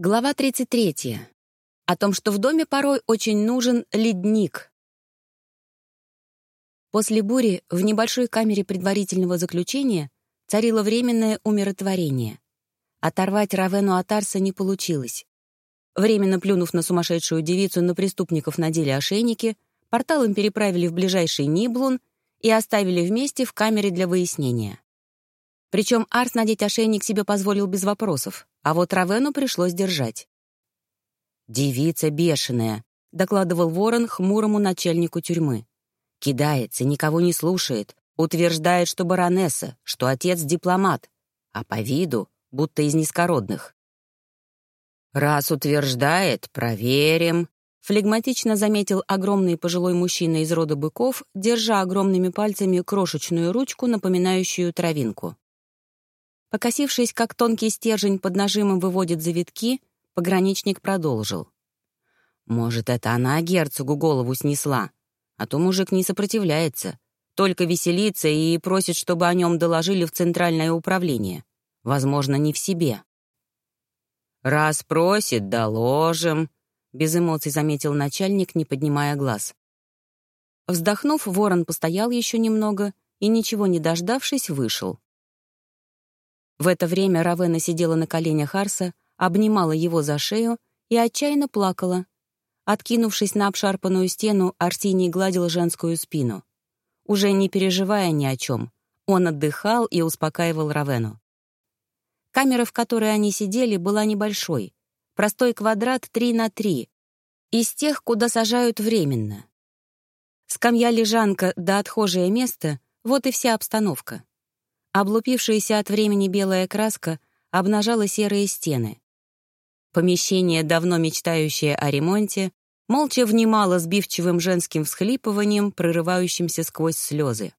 Глава 33. О том, что в доме порой очень нужен ледник. После бури в небольшой камере предварительного заключения царило временное умиротворение. Оторвать Равену от Арса не получилось. Временно плюнув на сумасшедшую девицу на преступников надели ошейники, порталом переправили в ближайший Ниблун и оставили вместе в камере для выяснения. Причем Арс надеть ошейник себе позволил без вопросов, а вот Равену пришлось держать. «Девица бешеная», — докладывал Ворон хмурому начальнику тюрьмы. «Кидается, никого не слушает, утверждает, что баронесса, что отец дипломат, а по виду будто из низкородных». «Раз утверждает, проверим», — флегматично заметил огромный пожилой мужчина из рода быков, держа огромными пальцами крошечную ручку, напоминающую травинку. Покосившись, как тонкий стержень под нажимом выводит завитки, пограничник продолжил. «Может, это она герцогу голову снесла, а то мужик не сопротивляется, только веселится и просит, чтобы о нем доложили в центральное управление. Возможно, не в себе». «Раз просит, доложим», — без эмоций заметил начальник, не поднимая глаз. Вздохнув, ворон постоял еще немного и, ничего не дождавшись, вышел. В это время Равена сидела на коленях Арса, обнимала его за шею и отчаянно плакала. Откинувшись на обшарпанную стену, Арсений гладил женскую спину. Уже не переживая ни о чем, он отдыхал и успокаивал Равену. Камера, в которой они сидели, была небольшой. Простой квадрат 3 на 3, из тех, куда сажают временно. Скамья-лежанка да отхожее место — вот и вся обстановка. Облупившаяся от времени белая краска обнажала серые стены. Помещение, давно мечтающее о ремонте, молча внимало сбивчивым женским всхлипыванием, прорывающимся сквозь слезы.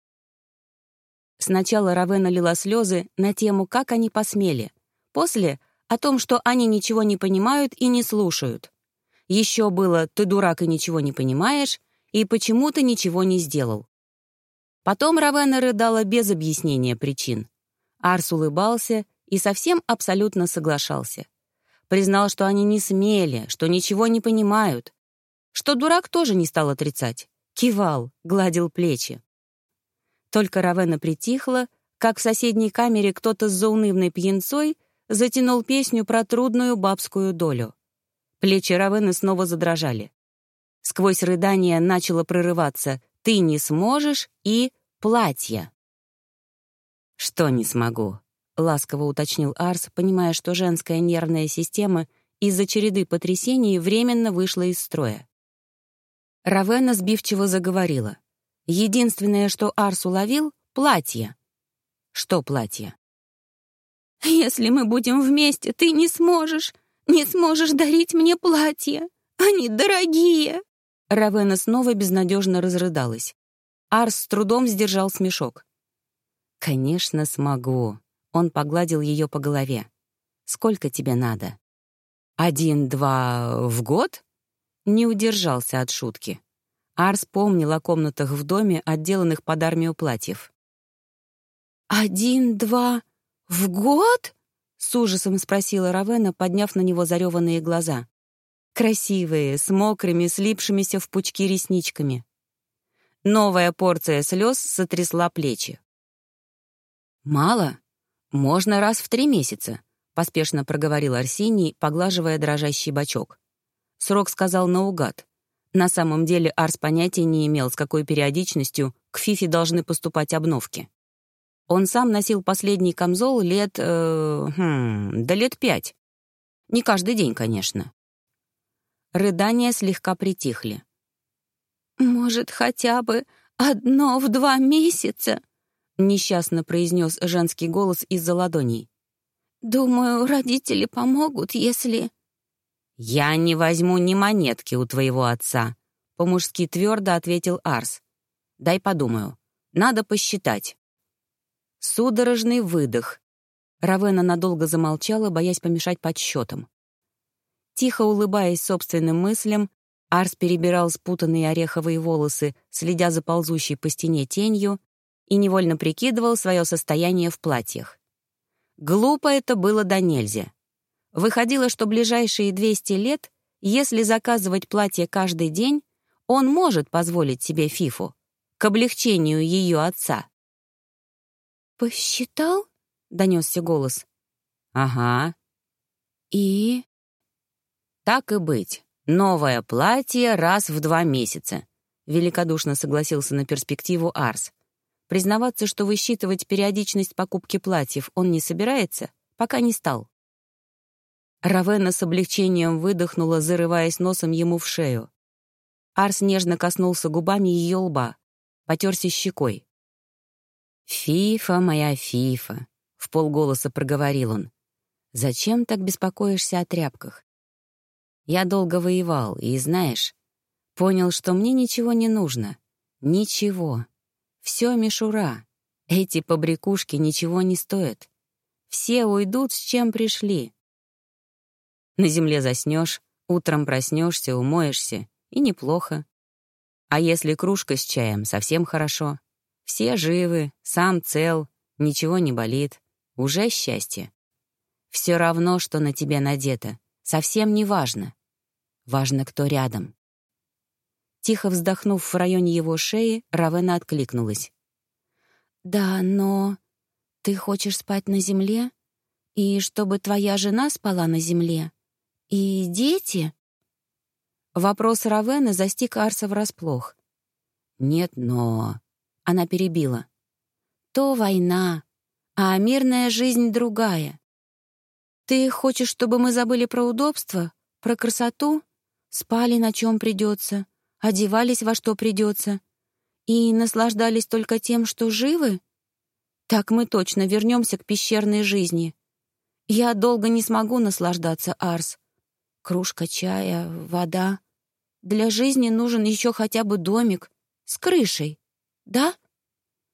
Сначала Равена лила слезы на тему, как они посмели, после — о том, что они ничего не понимают и не слушают. Еще было «ты дурак и ничего не понимаешь», и «почему ты ничего не сделал». Потом Равена рыдала без объяснения причин. Арс улыбался и совсем абсолютно соглашался. Признал, что они не смели, что ничего не понимают. Что дурак тоже не стал отрицать. Кивал, гладил плечи. Только Равена притихла, как в соседней камере кто-то с заунывной пьянцой затянул песню про трудную бабскую долю. Плечи Равены снова задрожали. Сквозь рыдание начало прорываться «ты не сможешь» и Платье. «Что не смогу?» — ласково уточнил Арс, понимая, что женская нервная система из-за череды потрясений временно вышла из строя. Равена сбивчиво заговорила. Единственное, что Арс уловил — платье. Что платье? «Если мы будем вместе, ты не сможешь, не сможешь дарить мне платье. Они дорогие!» Равена снова безнадежно разрыдалась. Арс с трудом сдержал смешок. «Конечно, смогу». Он погладил ее по голове. «Сколько тебе надо?» «Один-два в год?» Не удержался от шутки. Арс помнил о комнатах в доме, отделанных под армию платьев. «Один-два в год?» — с ужасом спросила Равена, подняв на него зареванные глаза. Красивые, с мокрыми, слипшимися в пучки ресничками. Новая порция слез сотрясла плечи. «Мало? Можно раз в три месяца», — поспешно проговорил Арсений, поглаживая дрожащий бочок. Срок сказал наугад. На самом деле Арс понятия не имел, с какой периодичностью к Фифе должны поступать обновки. Он сам носил последний камзол лет... Э, хм, да лет пять. Не каждый день, конечно. Рыдания слегка притихли. «Может, хотя бы одно в два месяца?» — несчастно произнес женский голос из-за ладоней. «Думаю, родители помогут, если...» «Я не возьму ни монетки у твоего отца», — по-мужски твердо ответил Арс. «Дай подумаю. Надо посчитать». Судорожный выдох. Равена надолго замолчала, боясь помешать подсчетам. Тихо улыбаясь собственным мыслям, Арс перебирал спутанные ореховые волосы, следя за ползущей по стене тенью, и невольно прикидывал свое состояние в платьях. Глупо это было до нельзя. Выходило, что ближайшие 200 лет, если заказывать платье каждый день, он может позволить себе фифу к облегчению ее отца. «Посчитал?» — донесся голос. «Ага». «И?» «Так и быть. Новое платье раз в два месяца», — великодушно согласился на перспективу Арс. Признаваться, что высчитывать периодичность покупки платьев он не собирается, пока не стал. Равена с облегчением выдохнула, зарываясь носом ему в шею. Арс нежно коснулся губами ее лба, потерся щекой. «Фифа, моя Фифа», — в полголоса проговорил он, — «зачем так беспокоишься о тряпках? Я долго воевал, и, знаешь, понял, что мне ничего не нужно. Ничего. Все мишура. Эти побрякушки ничего не стоят. Все уйдут, с чем пришли. На земле заснешь, утром проснешься, умоешься, и неплохо. А если кружка с чаем, совсем хорошо. Все живы, сам цел, ничего не болит. Уже счастье. Все равно, что на тебе надето. Совсем не важно. Важно, кто рядом. Тихо вздохнув в районе его шеи, Равена откликнулась. «Да, но ты хочешь спать на земле? И чтобы твоя жена спала на земле? И дети?» Вопрос Равена застиг Арса врасплох. «Нет, но...» — она перебила. «То война, а мирная жизнь другая. Ты хочешь, чтобы мы забыли про удобство, про красоту, спали на чем придется, одевались во что придется и наслаждались только тем, что живы? Так мы точно вернемся к пещерной жизни. Я долго не смогу наслаждаться, Арс. Кружка чая, вода. Для жизни нужен еще хотя бы домик с крышей, да?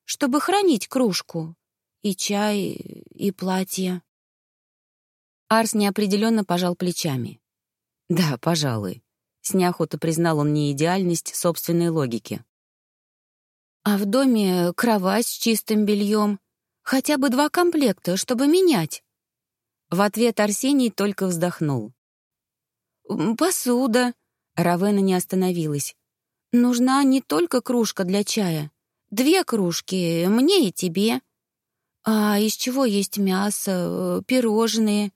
Чтобы хранить кружку и чай, и платье. Арс неопределенно пожал плечами. «Да, пожалуй. С неохотой признал он неидеальность собственной логики. «А в доме кровать с чистым бельем. Хотя бы два комплекта, чтобы менять». В ответ Арсений только вздохнул. «Посуда». Равена не остановилась. «Нужна не только кружка для чая. Две кружки, мне и тебе. А из чего есть мясо, пирожные?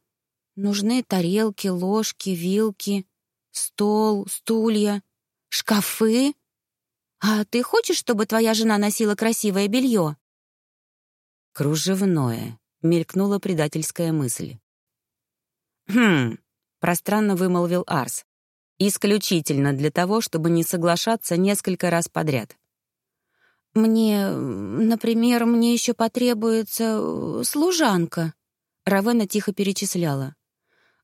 Нужны тарелки, ложки, вилки стол, стулья, шкафы. А ты хочешь, чтобы твоя жена носила красивое белье? Кружевное, мелькнула предательская мысль. Хм, пространно вымолвил Арс. Исключительно для того, чтобы не соглашаться несколько раз подряд. «Мне, например, мне еще потребуется э, служанка», — Равена тихо перечисляла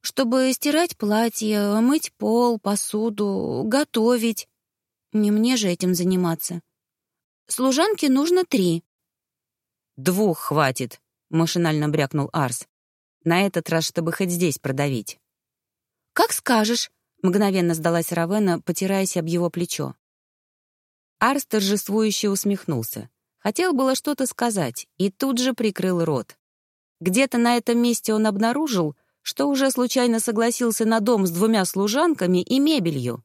чтобы стирать платье, мыть пол, посуду, готовить. Не мне же этим заниматься. Служанки нужно три. «Двух хватит», — машинально брякнул Арс. На этот раз, чтобы хоть здесь продавить. «Как скажешь», — мгновенно сдалась Равена, потираясь об его плечо. Арс торжествующе усмехнулся. Хотел было что-то сказать, и тут же прикрыл рот. Где-то на этом месте он обнаружил, что уже случайно согласился на дом с двумя служанками и мебелью.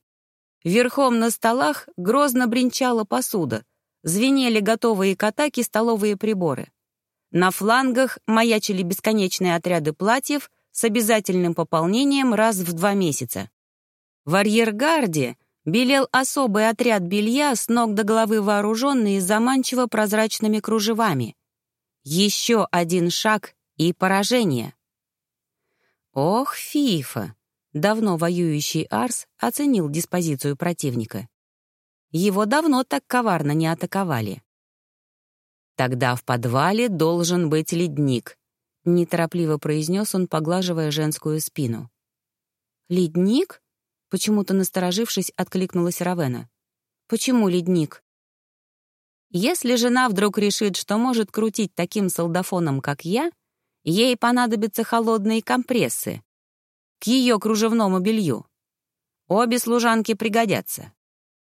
Верхом на столах грозно бренчала посуда, звенели готовые к атаке столовые приборы. На флангах маячили бесконечные отряды платьев с обязательным пополнением раз в два месяца. В арьергарде белел особый отряд белья с ног до головы вооруженный заманчиво прозрачными кружевами. Еще один шаг и поражение. Ох, Фифа! Давно воюющий Арс оценил диспозицию противника. Его давно так коварно не атаковали. «Тогда в подвале должен быть ледник», — неторопливо произнес он, поглаживая женскую спину. «Ледник?» — почему-то насторожившись, откликнулась Равена. «Почему ледник?» «Если жена вдруг решит, что может крутить таким солдафоном, как я, Ей понадобятся холодные компрессы к ее кружевному белью. Обе служанки пригодятся.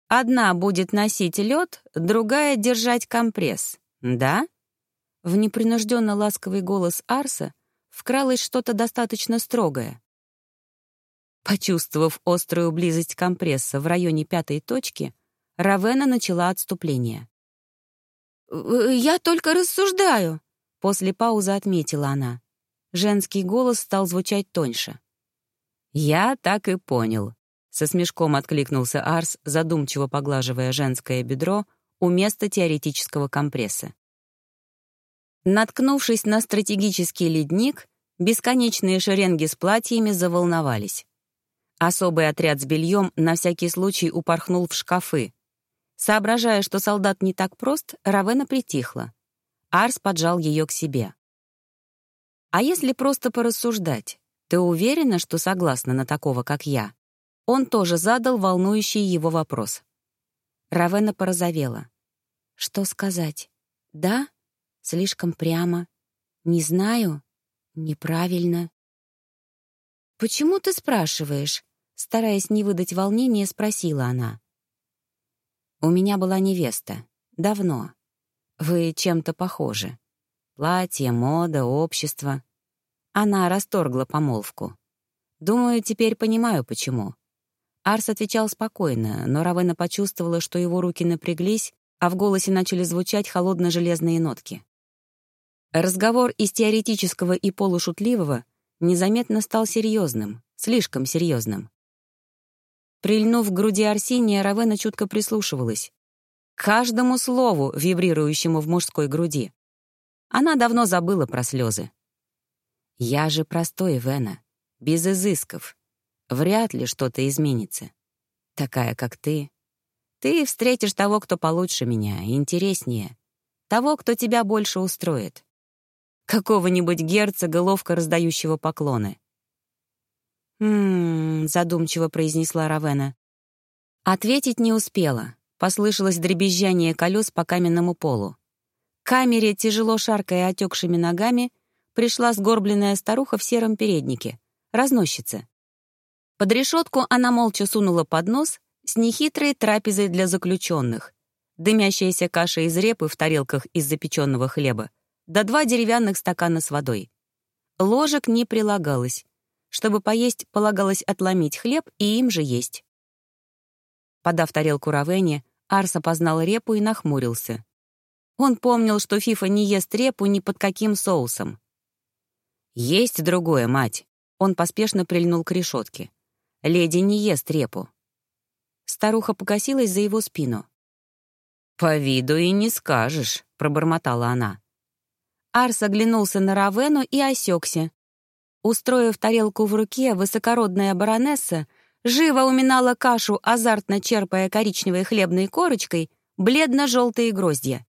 Одна будет носить лед, другая — держать компресс. Да? В непринужденно ласковый голос Арса вкралось что-то достаточно строгое. Почувствовав острую близость компресса в районе пятой точки, Равена начала отступление. «Я только рассуждаю», — после паузы отметила она. Женский голос стал звучать тоньше. «Я так и понял», — со смешком откликнулся Арс, задумчиво поглаживая женское бедро у места теоретического компресса. Наткнувшись на стратегический ледник, бесконечные шеренги с платьями заволновались. Особый отряд с бельем на всякий случай упорхнул в шкафы. Соображая, что солдат не так прост, Равена притихла. Арс поджал ее к себе. «А если просто порассуждать, ты уверена, что согласна на такого, как я?» Он тоже задал волнующий его вопрос. Равена порозовела. «Что сказать? Да? Слишком прямо? Не знаю? Неправильно?» «Почему ты спрашиваешь?» Стараясь не выдать волнения, спросила она. «У меня была невеста. Давно. Вы чем-то похожи. Платье, мода, общество. Она расторгла помолвку. Думаю, теперь понимаю, почему». Арс отвечал спокойно, но Равена почувствовала, что его руки напряглись, а в голосе начали звучать холодно-железные нотки. Разговор из теоретического и полушутливого незаметно стал серьезным, слишком серьезным. Прильнув к груди Арсения, Равена чутко прислушивалась. Каждому слову, вибрирующему в мужской груди. Она давно забыла про слезы. «Я же простой, Вена, без изысков. Вряд ли что-то изменится. Такая, как ты. Ты встретишь того, кто получше меня, интереснее. Того, кто тебя больше устроит. Какого-нибудь герцога, ловко раздающего поклоны. «М-м-м», задумчиво произнесла Равена. Ответить не успела. Послышалось дребезжание колес по каменному полу. К камере, тяжело шаркая отекшими ногами, пришла сгорбленная старуха в сером переднике, разносчица. Под решетку она молча сунула поднос с нехитрой трапезой для заключенных, дымящаяся каша из репы в тарелках из запеченного хлеба, да два деревянных стакана с водой. Ложек не прилагалось, чтобы поесть, полагалось отломить хлеб и им же есть. Подав тарелку Равене, Арс опознал репу и нахмурился. Он помнил, что Фифа не ест репу ни под каким соусом. «Есть другое, мать!» Он поспешно прильнул к решетке. «Леди не ест репу». Старуха покосилась за его спину. «По виду и не скажешь», — пробормотала она. Арс оглянулся на Равену и осекся, Устроив тарелку в руке, высокородная баронесса живо уминала кашу, азартно черпая коричневой хлебной корочкой бледно-желтые гроздья.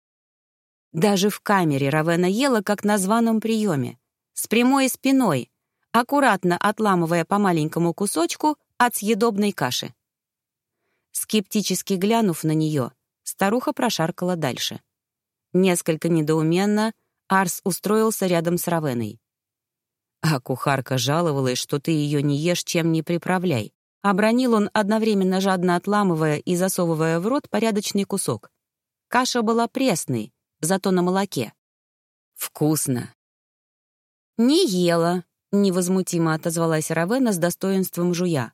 Даже в камере Равена ела, как на званом приеме, с прямой спиной, аккуратно отламывая по маленькому кусочку от съедобной каши. Скептически глянув на нее, старуха прошаркала дальше. Несколько недоуменно Арс устроился рядом с Равеной. А кухарка жаловалась, что ты ее не ешь, чем не приправляй. Обронил он, одновременно жадно отламывая и засовывая в рот порядочный кусок. Каша была пресной, зато на молоке. «Вкусно!» «Не ела», — невозмутимо отозвалась Равена с достоинством жуя.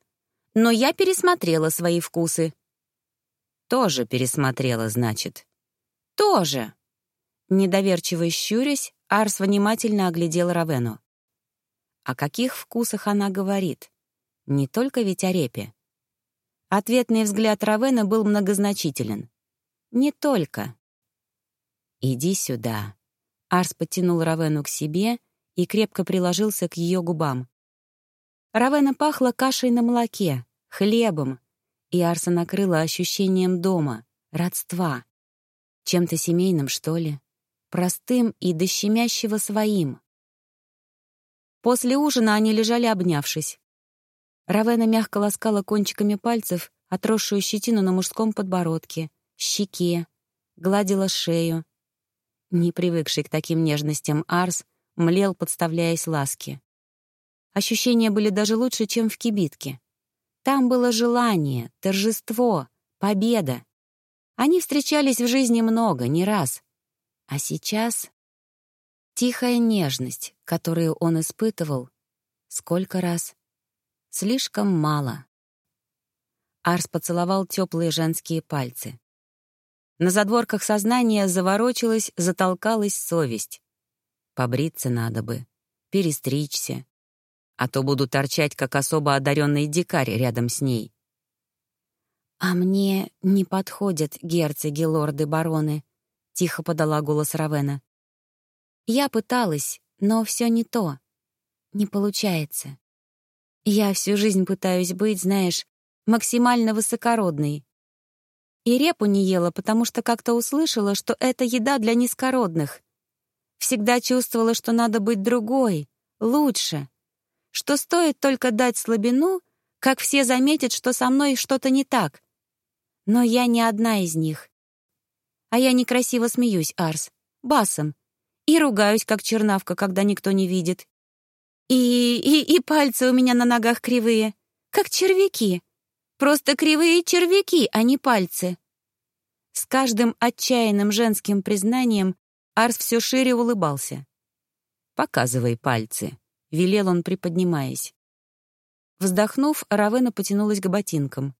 «Но я пересмотрела свои вкусы». «Тоже пересмотрела, значит?» «Тоже!» Недоверчиво щурясь, Арс внимательно оглядел Равену. О каких вкусах она говорит? Не только ведь о репе. Ответный взгляд Равена был многозначителен. «Не только». «Иди сюда». Арс потянул Равену к себе и крепко приложился к ее губам. Равена пахла кашей на молоке, хлебом, и Арса накрыла ощущением дома, родства. Чем-то семейным, что ли? Простым и до щемящего своим. После ужина они лежали обнявшись. Равена мягко ласкала кончиками пальцев отросшую щетину на мужском подбородке, щеке, гладила шею. Не привыкший к таким нежностям Арс млел, подставляясь ласке. Ощущения были даже лучше, чем в кибитке. Там было желание, торжество, победа. Они встречались в жизни много, не раз. А сейчас Тихая нежность, которую он испытывал, сколько раз? Слишком мало. Арс поцеловал теплые женские пальцы. На задворках сознания заворочилась, затолкалась совесть. Побриться надо бы, перестричься, а то буду торчать, как особо одаренный дикарь рядом с ней. «А мне не подходят герцоги, лорды, бароны», — тихо подала голос Равена. «Я пыталась, но все не то. Не получается. Я всю жизнь пытаюсь быть, знаешь, максимально высокородной. И репу не ела, потому что как-то услышала, что это еда для низкородных. Всегда чувствовала, что надо быть другой, лучше. Что стоит только дать слабину, как все заметят, что со мной что-то не так. Но я не одна из них. А я некрасиво смеюсь, Арс, басом, и ругаюсь, как чернавка, когда никто не видит. И, и, и пальцы у меня на ногах кривые, как червяки. Просто кривые червяки, а не пальцы. С каждым отчаянным женским признанием Арс все шире улыбался. «Показывай пальцы», — велел он, приподнимаясь. Вздохнув, Равена потянулась к ботинкам.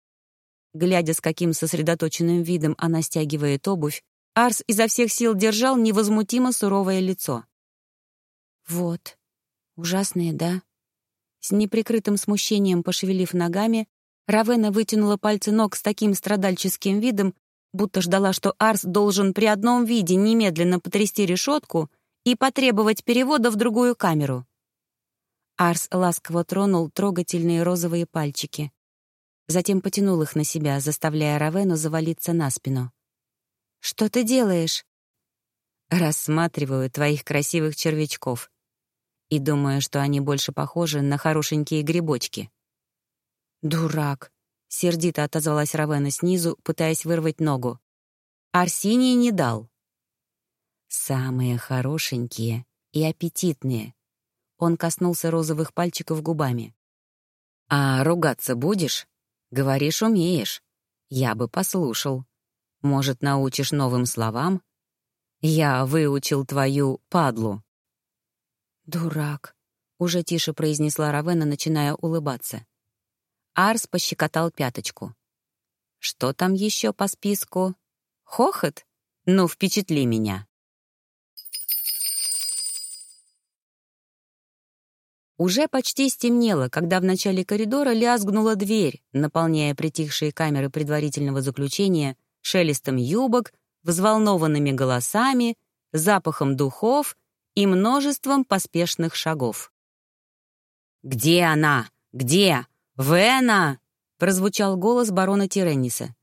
Глядя, с каким сосредоточенным видом она стягивает обувь, Арс изо всех сил держал невозмутимо суровое лицо. «Вот, ужасные, да?» С неприкрытым смущением пошевелив ногами, Равена вытянула пальцы ног с таким страдальческим видом, будто ждала, что Арс должен при одном виде немедленно потрясти решетку и потребовать перевода в другую камеру. Арс ласково тронул трогательные розовые пальчики. Затем потянул их на себя, заставляя Равену завалиться на спину. «Что ты делаешь?» «Рассматриваю твоих красивых червячков и думаю, что они больше похожи на хорошенькие грибочки». «Дурак!» — сердито отозвалась Равена снизу, пытаясь вырвать ногу. Арсений не дал. «Самые хорошенькие и аппетитные». Он коснулся розовых пальчиков губами. «А ругаться будешь? Говоришь, умеешь. Я бы послушал. Может, научишь новым словам? Я выучил твою падлу». «Дурак», — уже тише произнесла Равена, начиная улыбаться. Арс пощекотал пяточку. «Что там еще по списку? Хохот? Ну, впечатли меня». Уже почти стемнело, когда в начале коридора лязгнула дверь, наполняя притихшие камеры предварительного заключения шелестом юбок, взволнованными голосами, запахом духов и множеством поспешных шагов. «Где она? Где? «Вена!» — прозвучал голос барона Тиренниса.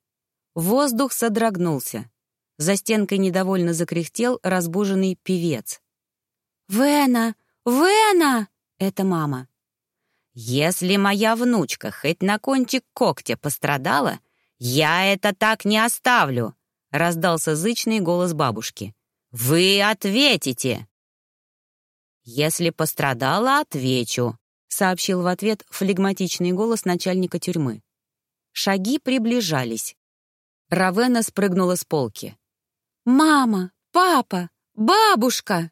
Воздух содрогнулся. За стенкой недовольно закряхтел разбуженный певец. «Вена! Вена!» — это мама. «Если моя внучка хоть на кончик когтя пострадала, я это так не оставлю!» — раздался зычный голос бабушки. «Вы ответите!» «Если пострадала, отвечу», — сообщил в ответ флегматичный голос начальника тюрьмы. Шаги приближались. Равена спрыгнула с полки. «Мама! Папа! Бабушка!»